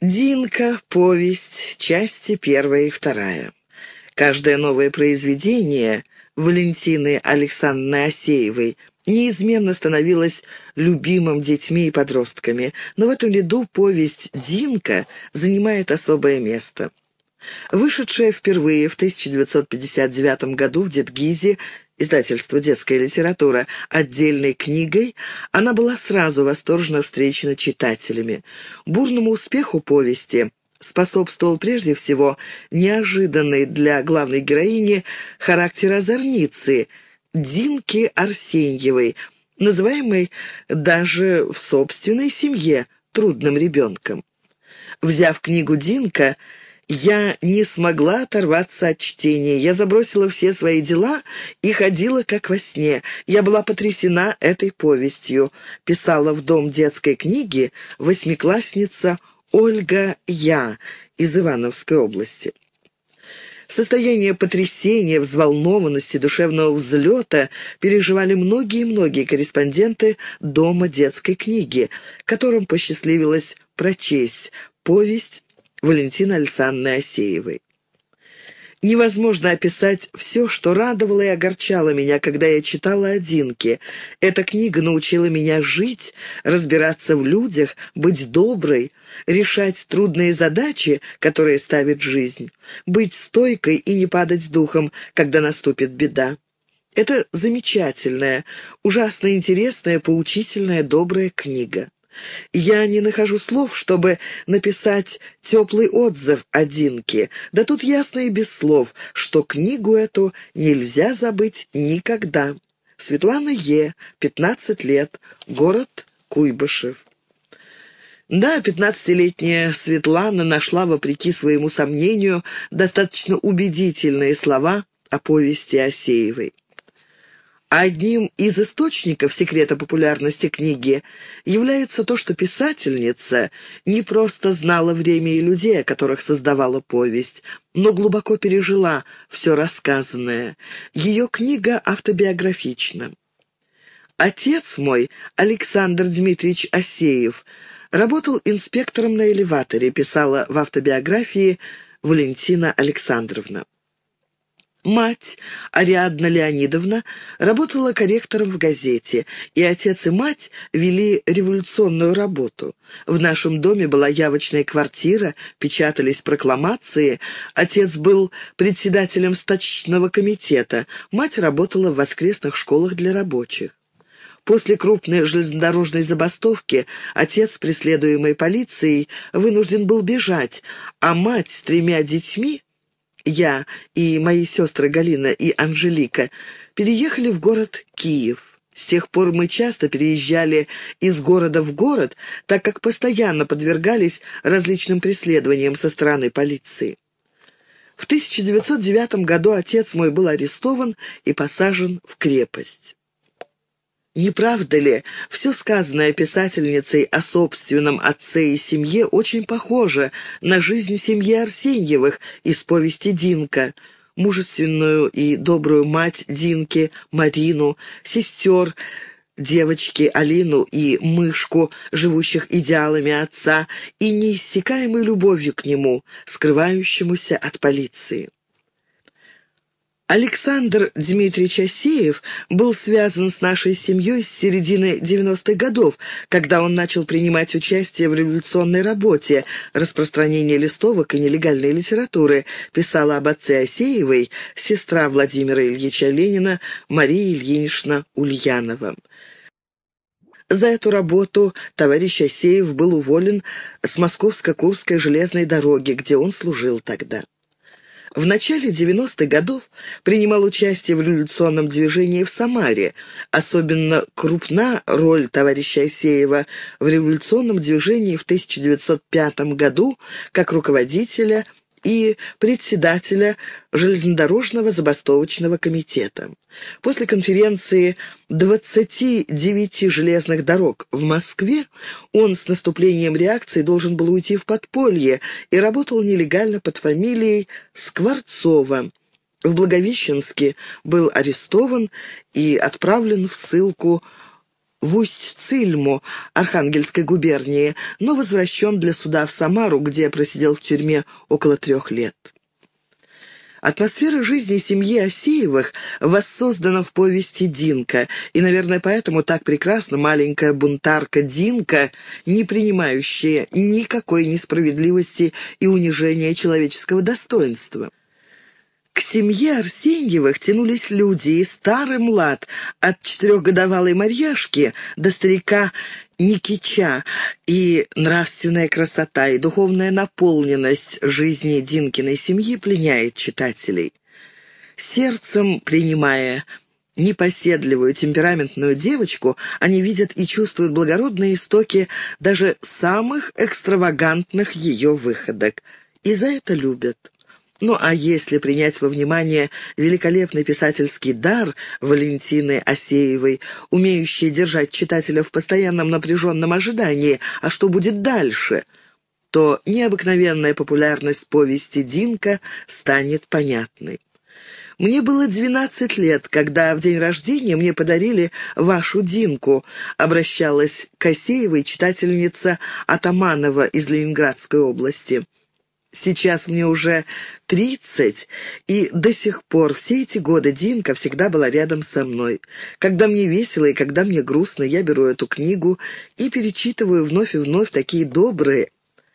Динка. Повесть. Части первая и вторая. Каждое новое произведение Валентины Александровны Осеевой неизменно становилось любимым детьми и подростками, но в этом ряду повесть «Динка» занимает особое место. Вышедшая впервые в 1959 году в Детгизе издательство «Детская литература», отдельной книгой, она была сразу восторженно встречена читателями. Бурному успеху повести способствовал прежде всего неожиданный для главной героини характер озорницы Динки Арсеньевой, называемой даже в собственной семье трудным ребенком. Взяв книгу «Динка», я не смогла оторваться от чтения. Я забросила все свои дела и ходила как во сне. Я была потрясена этой повестью. Писала в дом детской книги восьмиклассница Ольга Я из Ивановской области. Состояние потрясения, взволнованности, душевного взлета переживали многие-многие корреспонденты Дома детской книги, которым посчастливилось прочесть повесть Валентины Александровны Осеевой. Невозможно описать все, что радовало и огорчало меня, когда я читала о Динке. Эта книга научила меня жить, разбираться в людях, быть доброй, решать трудные задачи, которые ставит жизнь, быть стойкой и не падать духом, когда наступит беда. Это замечательная, ужасно интересная, поучительная, добрая книга. Я не нахожу слов, чтобы написать теплый отзыв о Динке. Да тут ясно и без слов, что книгу эту нельзя забыть никогда. Светлана Е., 15 лет, город Куйбышев. Да, пятнадцатилетняя Светлана нашла, вопреки своему сомнению, достаточно убедительные слова о повести Осеевой. Одним из источников секрета популярности книги является то, что писательница не просто знала время и людей, о которых создавала повесть, но глубоко пережила все рассказанное. Ее книга автобиографична. Отец мой, Александр Дмитриевич Осеев, работал инспектором на элеваторе, писала в автобиографии Валентина Александровна. Мать, Ариадна Леонидовна, работала корректором в газете, и отец и мать вели революционную работу. В нашем доме была явочная квартира, печатались прокламации, отец был председателем стачного комитета, мать работала в воскресных школах для рабочих. После крупной железнодорожной забастовки отец, преследуемый полицией, вынужден был бежать, а мать с тремя детьми я и мои сестры Галина и Анжелика переехали в город Киев. С тех пор мы часто переезжали из города в город, так как постоянно подвергались различным преследованиям со стороны полиции. В 1909 году отец мой был арестован и посажен в крепость. Не правда ли, все сказанное писательницей о собственном отце и семье очень похоже на жизнь семьи Арсеньевых из повести «Динка», мужественную и добрую мать Динки, Марину, сестер, девочки Алину и Мышку, живущих идеалами отца и неиссякаемой любовью к нему, скрывающемуся от полиции. Александр Дмитриевич Асеев был связан с нашей семьей с середины 90-х годов, когда он начал принимать участие в революционной работе, распространение листовок и нелегальной литературы, писала об отце Асеевой сестра Владимира Ильича Ленина Мария Ильинична Ульянова. За эту работу товарищ Асеев был уволен с Московско-Курской железной дороги, где он служил тогда. В начале 90-х годов принимал участие в революционном движении в Самаре. Особенно крупна роль товарища Асеева в революционном движении в 1905 году как руководителя и председателя железнодорожного забастовочного комитета. После конференции 29 железных дорог в Москве он с наступлением реакции должен был уйти в подполье и работал нелегально под фамилией Скворцова. В Благовещенске был арестован и отправлен в ссылку в Усть-Цильму Архангельской губернии, но возвращен для суда в Самару, где просидел в тюрьме около трех лет. Атмосфера жизни семьи Осеевых воссоздана в повести «Динка», и, наверное, поэтому так прекрасна маленькая бунтарка Динка, не принимающая никакой несправедливости и унижения человеческого достоинства. Семье Арсеньевых тянулись люди, и старый млад, от четырехгодовалой Марьяшки до старика Никича, и нравственная красота, и духовная наполненность жизни Динкиной семьи пленяет читателей. Сердцем принимая непоседливую, темпераментную девочку, они видят и чувствуют благородные истоки даже самых экстравагантных ее выходок, и за это любят. Ну а если принять во внимание великолепный писательский дар Валентины Осеевой, умеющей держать читателя в постоянном напряженном ожидании, а что будет дальше, то необыкновенная популярность повести Динка станет понятной. Мне было 12 лет, когда в день рождения мне подарили вашу Динку, обращалась к Осеевой читательница Атаманова из Ленинградской области. Сейчас мне уже тридцать, и до сих пор все эти годы Динка всегда была рядом со мной. Когда мне весело и когда мне грустно, я беру эту книгу и перечитываю вновь и вновь такие добрые,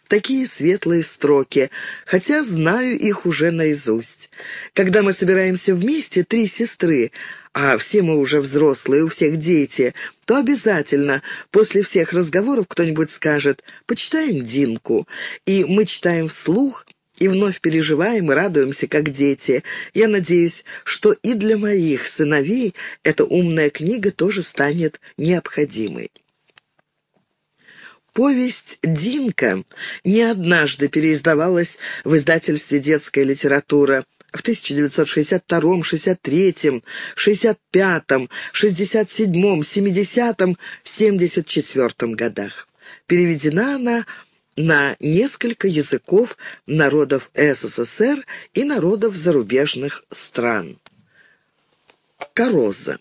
такие светлые строки, хотя знаю их уже наизусть. Когда мы собираемся вместе, три сестры, а все мы уже взрослые, у всех дети, то обязательно после всех разговоров кто-нибудь скажет «почитаем Динку», и мы читаем вслух, и вновь переживаем и радуемся, как дети. Я надеюсь, что и для моих сыновей эта умная книга тоже станет необходимой. Повесть «Динка» не однажды переиздавалась в издательстве «Детская литература» в 1962, 63, 65, 67, 70, 74 годах. Переведена она на несколько языков народов СССР и народов зарубежных стран. Короза.